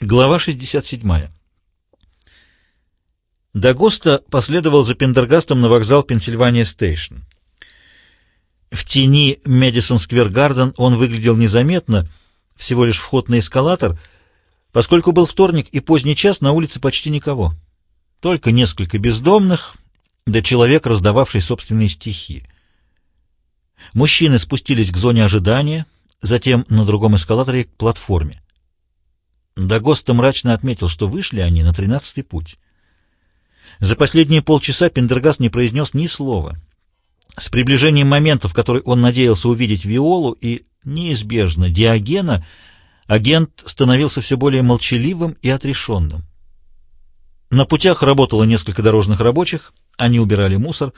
Глава 67. Д'Агоста последовал за Пендергастом на вокзал Пенсильвания Стейшн. В тени Мэдисон Сквер Гарден он выглядел незаметно, всего лишь вход на эскалатор, поскольку был вторник и поздний час, на улице почти никого. Только несколько бездомных, да человек, раздававший собственные стихи. Мужчины спустились к зоне ожидания, затем на другом эскалаторе к платформе. Дагоста мрачно отметил, что вышли они на тринадцатый путь. За последние полчаса Пендергаст не произнес ни слова. С приближением момента, в который он надеялся увидеть Виолу и, неизбежно, Диогена, агент становился все более молчаливым и отрешенным. На путях работало несколько дорожных рабочих, они убирали мусор,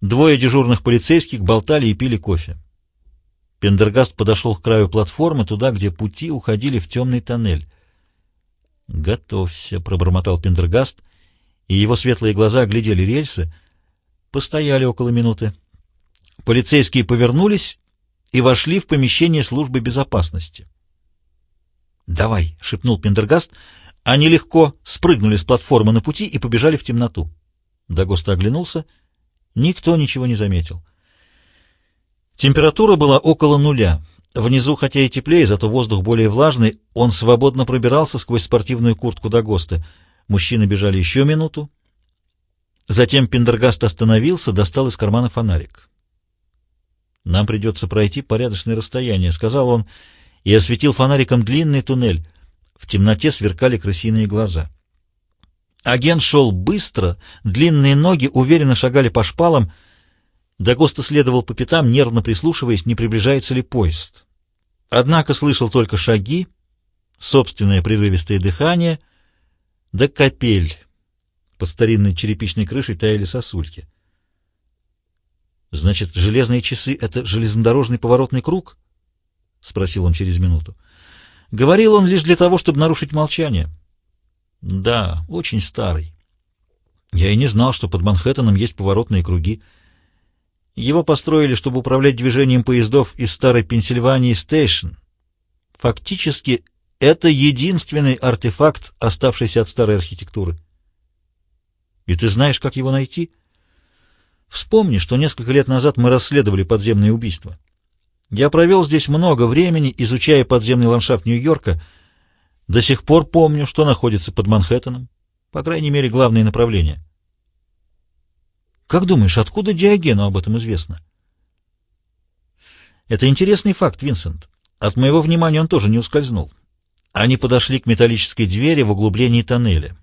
двое дежурных полицейских болтали и пили кофе. Пендергаст подошел к краю платформы, туда, где пути уходили в темный тоннель. «Готовься», — пробормотал Пендергаст, и его светлые глаза глядели рельсы. Постояли около минуты. Полицейские повернулись и вошли в помещение службы безопасности. «Давай», — шепнул Пендергаст. Они легко спрыгнули с платформы на пути и побежали в темноту. Дагоста оглянулся. Никто ничего не заметил. Температура была около нуля. Внизу, хотя и теплее, зато воздух более влажный, он свободно пробирался сквозь спортивную куртку до ГОСТа. Мужчины бежали еще минуту. Затем Пендергаст остановился, достал из кармана фонарик. «Нам придется пройти порядочное расстояние», — сказал он, и осветил фонариком длинный туннель. В темноте сверкали крысиные глаза. Агент шел быстро, длинные ноги уверенно шагали по шпалам, Дагоста следовал по пятам, нервно прислушиваясь, не приближается ли поезд. Однако слышал только шаги, собственное прерывистое дыхание, да капель. Под старинной черепичной крышей таяли сосульки. «Значит, железные часы — это железнодорожный поворотный круг?» — спросил он через минуту. Говорил он лишь для того, чтобы нарушить молчание. «Да, очень старый. Я и не знал, что под Манхэттеном есть поворотные круги». Его построили, чтобы управлять движением поездов из старой Пенсильвании Стейшн. Фактически, это единственный артефакт, оставшийся от старой архитектуры. И ты знаешь, как его найти? Вспомни, что несколько лет назад мы расследовали подземные убийства. Я провел здесь много времени, изучая подземный ландшафт Нью-Йорка. До сих пор помню, что находится под Манхэттеном, по крайней мере, главные направления. Как думаешь, откуда Диогену об этом известно? Это интересный факт, Винсент. От моего внимания он тоже не ускользнул. Они подошли к металлической двери в углублении тоннеля.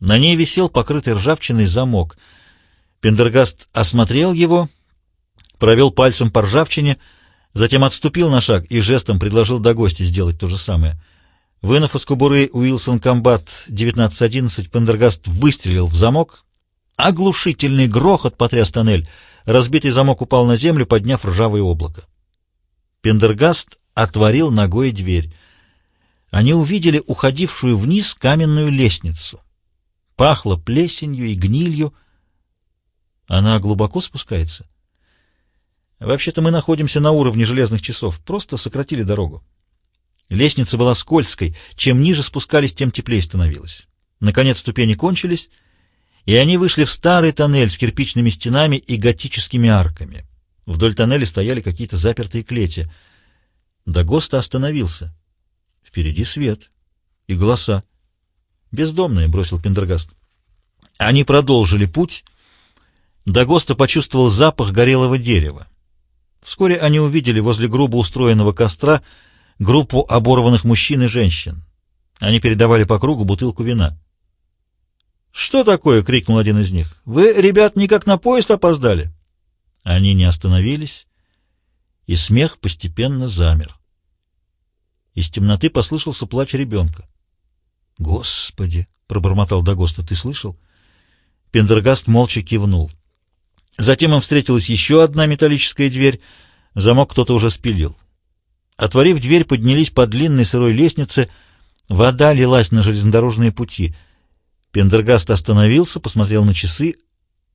На ней висел покрытый ржавчиной замок. Пендергаст осмотрел его, провел пальцем по ржавчине, затем отступил на шаг и жестом предложил до гостя сделать то же самое. Вынув из кобуры Уилсон Комбат 1911, Пендергаст выстрелил в замок, Оглушительный грохот потряс тоннель. Разбитый замок упал на землю, подняв ржавое облако. Пендергаст отворил ногой дверь. Они увидели уходившую вниз каменную лестницу. Пахло плесенью и гнилью. Она глубоко спускается. Вообще-то мы находимся на уровне железных часов, просто сократили дорогу. Лестница была скользкой, чем ниже спускались, тем теплее становилось. Наконец ступени кончились, и они вышли в старый тоннель с кирпичными стенами и готическими арками. Вдоль тоннеля стояли какие-то запертые клети. Дагоста остановился. Впереди свет и голоса. «Бездомные», — бросил Пендергаст. Они продолжили путь. Дагоста почувствовал запах горелого дерева. Вскоре они увидели возле грубо устроенного костра группу оборванных мужчин и женщин. Они передавали по кругу бутылку вина. «Что такое?» — крикнул один из них. «Вы, ребят, никак на поезд опоздали?» Они не остановились, и смех постепенно замер. Из темноты послышался плач ребенка. «Господи!» — пробормотал Дагоста. «Ты слышал?» Пендергаст молча кивнул. Затем им встретилась еще одна металлическая дверь. Замок кто-то уже спилил. Отворив дверь, поднялись по длинной сырой лестнице. Вода лилась на железнодорожные пути — Пендергаст остановился, посмотрел на часы.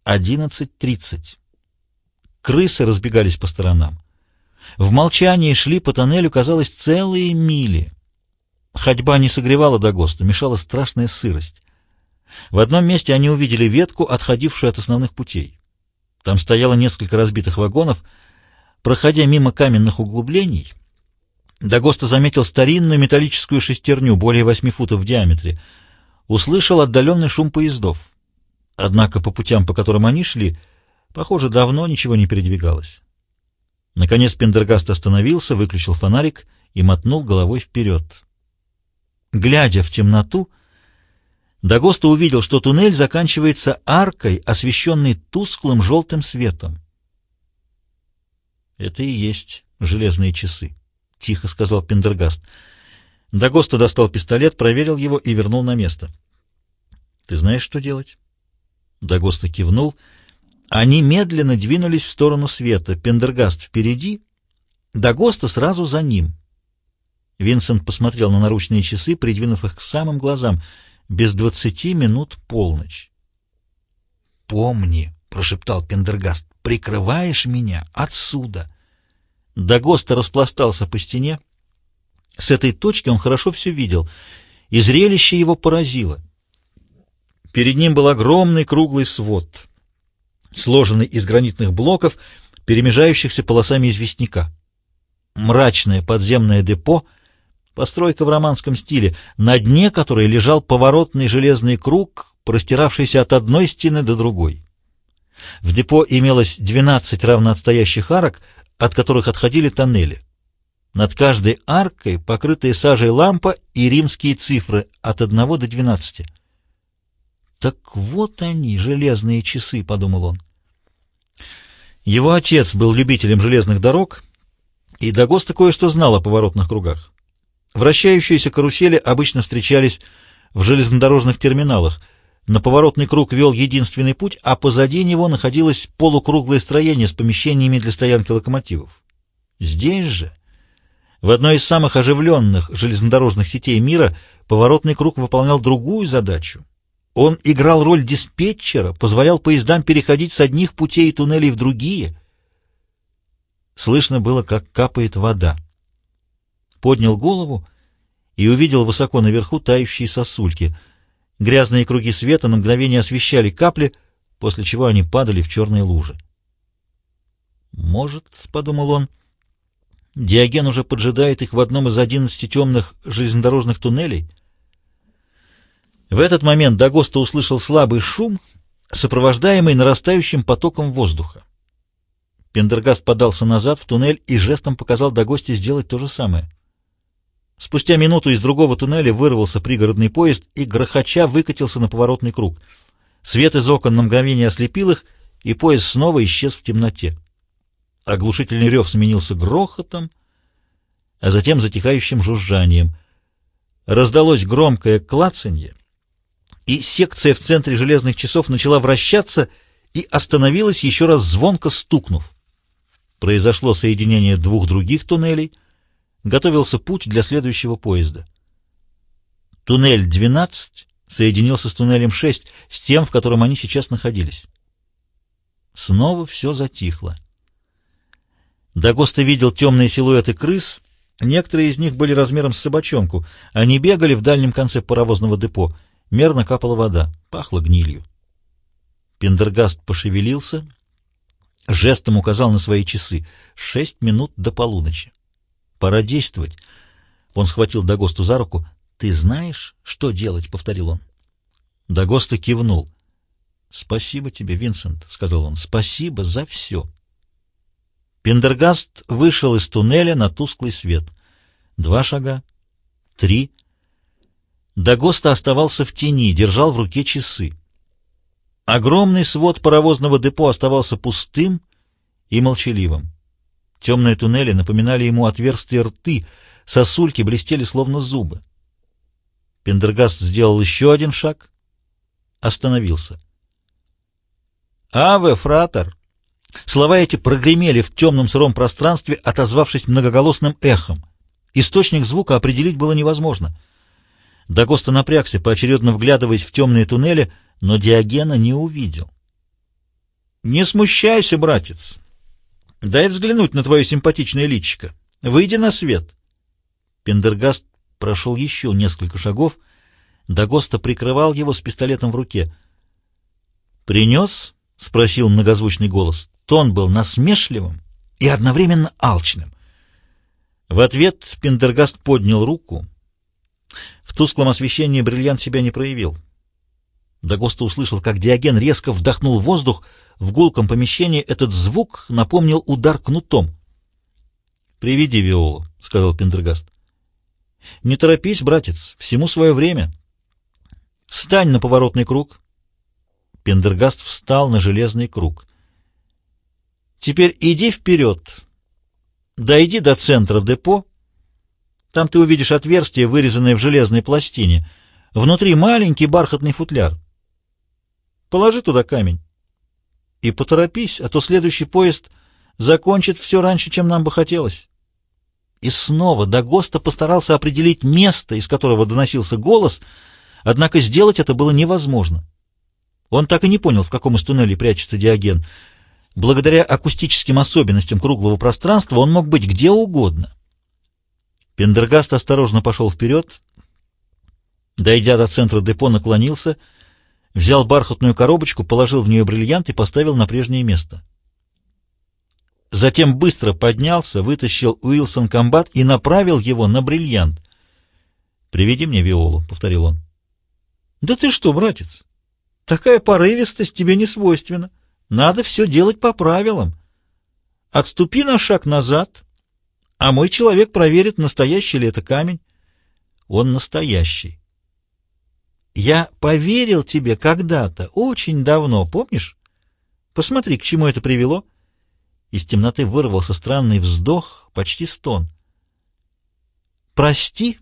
Одиннадцать тридцать. Крысы разбегались по сторонам. В молчании шли по тоннелю, казалось, целые мили. Ходьба не согревала до ГОСТа, мешала страшная сырость. В одном месте они увидели ветку, отходившую от основных путей. Там стояло несколько разбитых вагонов. Проходя мимо каменных углублений, Дагоста заметил старинную металлическую шестерню, более восьми футов в диаметре. Услышал отдаленный шум поездов. Однако по путям, по которым они шли, похоже, давно ничего не передвигалось. Наконец Пендергаст остановился, выключил фонарик и мотнул головой вперед. Глядя в темноту, Дагоста увидел, что туннель заканчивается аркой, освещенной тусклым желтым светом. «Это и есть железные часы», — тихо сказал Пендергаст. Дагоста достал пистолет, проверил его и вернул на место. «Ты знаешь, что делать?» Дагоста кивнул. Они медленно двинулись в сторону света. Пендергаст впереди, Дагоста сразу за ним. Винсент посмотрел на наручные часы, придвинув их к самым глазам. Без двадцати минут полночь. «Помни», — прошептал Пендергаст, — «прикрываешь меня отсюда». Дагоста распластался по стене. С этой точки он хорошо все видел, и зрелище его поразило. Перед ним был огромный круглый свод, сложенный из гранитных блоков, перемежающихся полосами известняка. Мрачное подземное депо — Постройка в романском стиле, на дне которой лежал поворотный железный круг, простиравшийся от одной стены до другой. В депо имелось 12 равноотстоящих арок, от которых отходили тоннели. Над каждой аркой покрытые сажей лампа и римские цифры от 1 до 12. «Так вот они, железные часы», — подумал он. Его отец был любителем железных дорог, и Дагоста кое-что знал о поворотных кругах. Вращающиеся карусели обычно встречались в железнодорожных терминалах. На поворотный круг вел единственный путь, а позади него находилось полукруглое строение с помещениями для стоянки локомотивов. Здесь же, в одной из самых оживленных железнодорожных сетей мира, поворотный круг выполнял другую задачу. Он играл роль диспетчера, позволял поездам переходить с одних путей и туннелей в другие. Слышно было, как капает вода поднял голову и увидел высоко наверху тающие сосульки. Грязные круги света на мгновение освещали капли, после чего они падали в черные лужи. «Может, — подумал он, — Диоген уже поджидает их в одном из одиннадцати темных железнодорожных туннелей?» В этот момент Дагоста услышал слабый шум, сопровождаемый нарастающим потоком воздуха. Пендергаст подался назад в туннель и жестом показал Дагосте сделать то же самое. Спустя минуту из другого туннеля вырвался пригородный поезд и, грохоча, выкатился на поворотный круг. Свет из окон на мгновение ослепил их, и поезд снова исчез в темноте. Оглушительный рев сменился грохотом, а затем затихающим жужжанием. Раздалось громкое клацанье, и секция в центре железных часов начала вращаться и остановилась, еще раз звонко стукнув. Произошло соединение двух других туннелей — готовился путь для следующего поезда. Туннель 12 соединился с туннелем 6, с тем, в котором они сейчас находились. Снова все затихло. Дагоста видел темные силуэты крыс, некоторые из них были размером с собачонку, они бегали в дальнем конце паровозного депо, мерно капала вода, пахло гнилью. Пендергаст пошевелился, жестом указал на свои часы — шесть минут до полуночи. Пора действовать. Он схватил Дагосту за руку. «Ты знаешь, что делать?» — повторил он. Дагоста кивнул. «Спасибо тебе, Винсент», — сказал он. «Спасибо за все». Пендергаст вышел из туннеля на тусклый свет. Два шага. Три. Дагоста оставался в тени, держал в руке часы. Огромный свод паровозного депо оставался пустым и молчаливым. Темные туннели напоминали ему отверстия рты, сосульки блестели словно зубы. Пендергаст сделал еще один шаг, остановился. «Аве, фратер!» Слова эти прогремели в темном сыром пространстве, отозвавшись многоголосным эхом. Источник звука определить было невозможно. Дагоста напрягся, поочередно вглядываясь в темные туннели, но Диогена не увидел. «Не смущайся, братец!» Дай взглянуть на твое симпатичное личико. Выйди на свет. Пендергаст прошел еще несколько шагов. Дагоста прикрывал его с пистолетом в руке. «Принес?» — спросил многозвучный голос. Тон был насмешливым и одновременно алчным. В ответ Пендергаст поднял руку. В тусклом освещении бриллиант себя не проявил. Дагоста услышал, как Диоген резко вдохнул воздух. В гулком помещении этот звук напомнил удар кнутом. «Приведи Виолу», — сказал Пендергаст. «Не торопись, братец, всему свое время. Встань на поворотный круг». Пендергаст встал на железный круг. «Теперь иди вперед. Дойди до центра депо. Там ты увидишь отверстие, вырезанное в железной пластине. Внутри маленький бархатный футляр. Положи туда камень. И поторопись, а то следующий поезд закончит все раньше, чем нам бы хотелось. И снова Дагоста постарался определить место, из которого доносился голос, однако сделать это было невозможно. Он так и не понял, в каком из туннелей прячется Диоген. Благодаря акустическим особенностям круглого пространства он мог быть где угодно. Пендергаст осторожно пошел вперед, дойдя до центра депо, наклонился, взял бархатную коробочку, положил в нее бриллиант и поставил на прежнее место. Затем быстро поднялся, вытащил Уилсон комбат и направил его на бриллиант. «Приведи мне Виолу», — повторил он. «Да ты что, братец, такая порывистость тебе не свойственна. Надо все делать по правилам. Отступи на шаг назад, а мой человек проверит, настоящий ли это камень. Он настоящий. Я поверил тебе когда-то, очень давно, помнишь? Посмотри, к чему это привело». Из темноты вырвался странный вздох, почти стон. «Прости,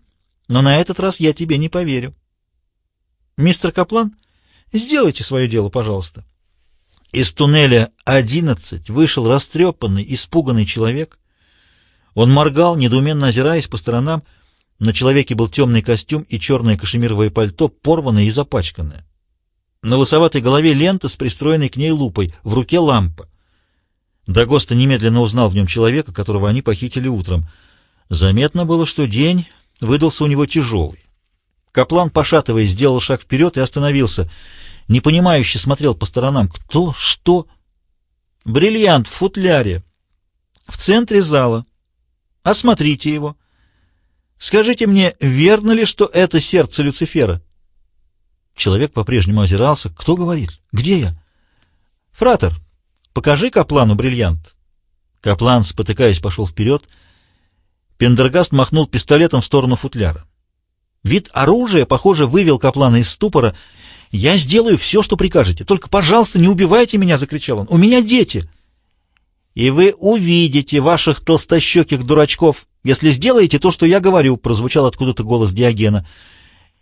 но на этот раз я тебе не поверю. Мистер Каплан, сделайте свое дело, пожалуйста». Из туннеля одиннадцать вышел растрепанный, испуганный человек. Он моргал, недоуменно озираясь по сторонам. На человеке был темный костюм и черное кашемировое пальто, порванное и запачканное. На лысоватой голове лента с пристроенной к ней лупой, в руке лампа. Дагоста немедленно узнал в нем человека, которого они похитили утром. Заметно было, что день выдался у него тяжелый. Каплан, пошатываясь, сделал шаг вперед и остановился. Непонимающе смотрел по сторонам. Кто? Что? Бриллиант в футляре. В центре зала. Осмотрите его. Скажите мне, верно ли, что это сердце Люцифера? Человек по-прежнему озирался. Кто говорит? Где я? Фратер, Покажи Каплану бриллиант. Каплан, спотыкаясь, пошел вперед. Пендергаст махнул пистолетом в сторону футляра. Вид оружия, похоже, вывел Каплана из ступора. «Я сделаю все, что прикажете. Только, пожалуйста, не убивайте меня!» — закричал он. «У меня дети!» «И вы увидите ваших толстощеких дурачков, если сделаете то, что я говорю», — прозвучал откуда-то голос Диогена.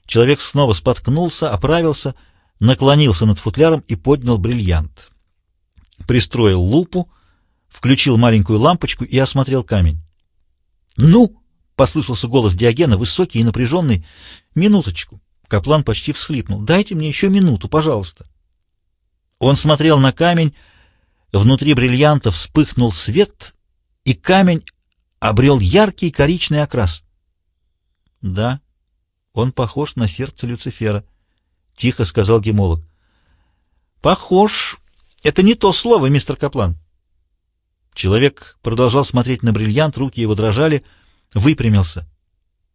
Человек снова споткнулся, оправился, наклонился над футляром и поднял бриллиант пристроил лупу, включил маленькую лампочку и осмотрел камень. «Ну!» — послышался голос Диогена, высокий и напряженный. «Минуточку!» — Каплан почти всхлипнул. «Дайте мне еще минуту, пожалуйста!» Он смотрел на камень, внутри бриллианта вспыхнул свет, и камень обрел яркий коричный окрас. «Да, он похож на сердце Люцифера», — тихо сказал гемолог. «Похож», это не то слово, мистер Каплан. Человек продолжал смотреть на бриллиант, руки его дрожали, выпрямился.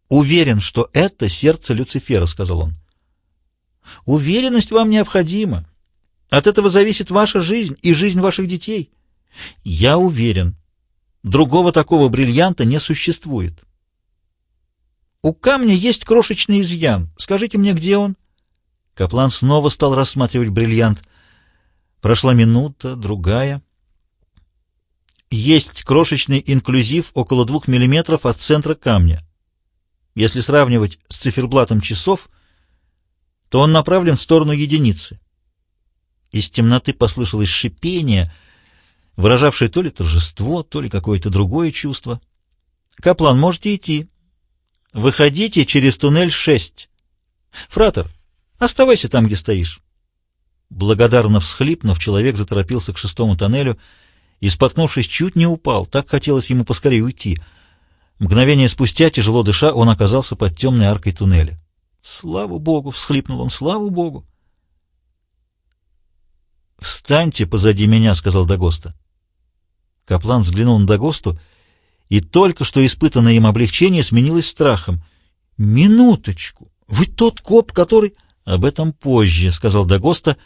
«Уверен, что это сердце Люцифера», — сказал он. «Уверенность вам необходима. От этого зависит ваша жизнь и жизнь ваших детей. Я уверен. Другого такого бриллианта не существует. У камня есть крошечный изъян. Скажите мне, где он?» Каплан снова стал рассматривать бриллиант. Прошла минута, другая. Есть крошечный инклюзив около двух миллиметров от центра камня. Если сравнивать с циферблатом часов, то он направлен в сторону единицы. Из темноты послышалось шипение, выражавшее то ли торжество, то ли какое-то другое чувство. «Каплан, можете идти. Выходите через туннель 6. Фратер, оставайся там, где стоишь». Благодарно всхлипнув, человек заторопился к шестому тоннелю и, споткнувшись, чуть не упал. Так хотелось ему поскорее уйти. Мгновение спустя, тяжело дыша, он оказался под темной аркой туннеля. «Слава Богу!» — всхлипнул он. «Слава Богу!» «Встаньте позади меня», — сказал Дагоста. Каплан взглянул на Дагосту, и только что испытанное им облегчение сменилось страхом. «Минуточку! Вы тот коп, который...» «Об этом позже», — сказал Дагоста,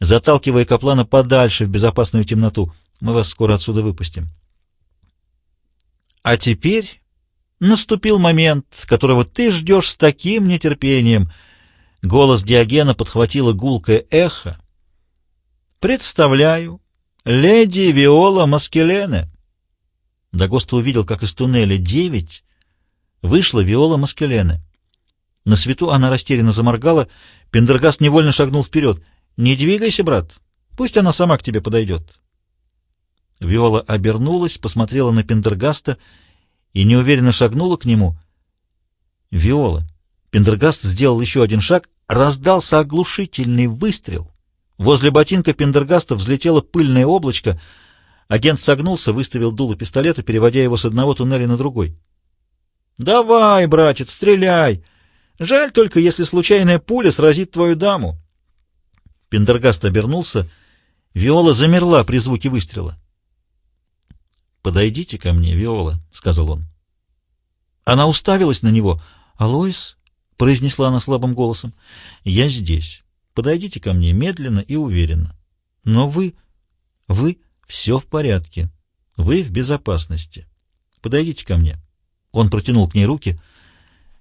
заталкивая Каплана подальше в безопасную темноту. «Мы вас скоро отсюда выпустим». «А теперь наступил момент, которого ты ждешь с таким нетерпением». Голос Диогена подхватило гулкое эхо. «Представляю, леди Виола Маскелене». Дагоста увидел, как из туннеля девять вышла Виола Маскелене. На свету она растерянно заморгала, Пендергаст невольно шагнул вперед. «Не двигайся, брат, пусть она сама к тебе подойдет». Виола обернулась, посмотрела на Пендергаста и неуверенно шагнула к нему. «Виола». Пендергаст сделал еще один шаг, раздался оглушительный выстрел. Возле ботинка Пендергаста взлетело пыльное облачко. Агент согнулся, выставил дуло пистолета, переводя его с одного туннеля на другой. «Давай, братец, стреляй! Жаль только, если случайная пуля сразит твою даму!» Пендергаст обернулся. Виола замерла при звуке выстрела. «Подойдите ко мне, Виола», — сказал он. Она уставилась на него. «Алоис?» — произнесла она слабым голосом. «Я здесь. Подойдите ко мне медленно и уверенно. Но вы... вы... все в порядке. Вы в безопасности. Подойдите ко мне». Он протянул к ней руки.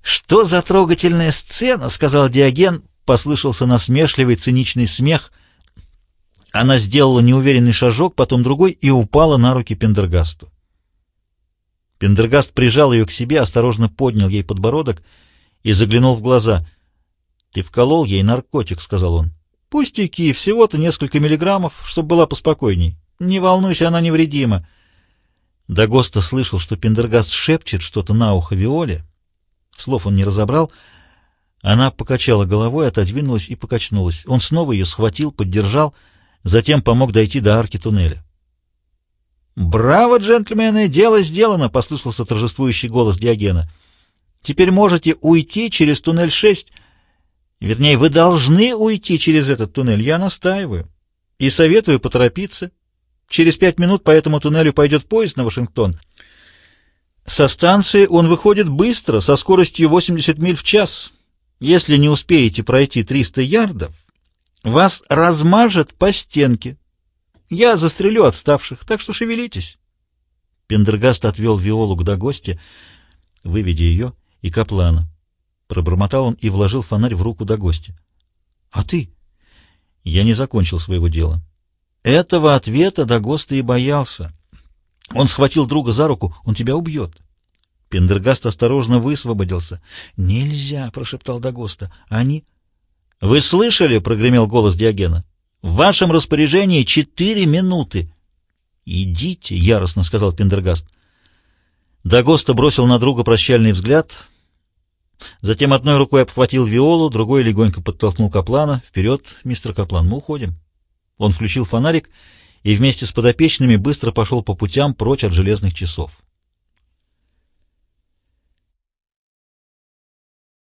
«Что за трогательная сцена?» — сказал Диоген. Послышался насмешливый, циничный смех — она сделала неуверенный шажок, потом другой, и упала на руки Пендергасту. Пендергаст прижал ее к себе, осторожно поднял ей подбородок и заглянул в глаза. — Ты вколол ей наркотик, — сказал он. — Пустяки, всего-то несколько миллиграммов, чтобы была поспокойней. Не волнуйся, она невредима. Дагоста слышал, что Пендергаст шепчет что-то на ухо Виоле. Слов он не разобрал. Она покачала головой, отодвинулась и покачнулась. Он снова ее схватил, поддержал — затем помог дойти до арки туннеля. «Браво, джентльмены! Дело сделано!» — послышался торжествующий голос Диогена. «Теперь можете уйти через туннель 6. Вернее, вы должны уйти через этот туннель, я настаиваю. И советую поторопиться. Через пять минут по этому туннелю пойдет поезд на Вашингтон. Со станции он выходит быстро, со скоростью 80 миль в час. Если не успеете пройти 300 ярдов, вас размажет по стенке. Я застрелю отставших, так что шевелитесь. Пендергаст отвел Виолу к Дагосте, выведя ее и Каплана. Пробормотал он и вложил фонарь в руку Дагосте. — А ты? Я не закончил своего дела. Этого ответа Дагоста и боялся. Он схватил друга за руку. Он тебя убьет. Пендергаст осторожно высвободился. — Нельзя, — прошептал Дагоста. — Они... «Вы слышали?» — прогремел голос Диогена. «В вашем распоряжении четыре минуты». «Идите», — яростно сказал Пендергаст. Дагоста бросил на друга прощальный взгляд, затем одной рукой обхватил Виолу, другой легонько подтолкнул Каплана. «Вперед, мистер Каплан, мы уходим». Он включил фонарик и вместе с подопечными быстро пошел по путям прочь от железных часов.